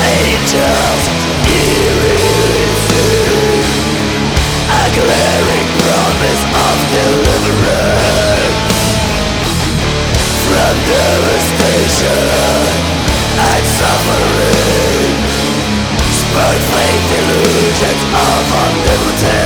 angels erasing A glaring promise of deliverance. From devastation and suffering. Spurned fake delusions of omnipotence.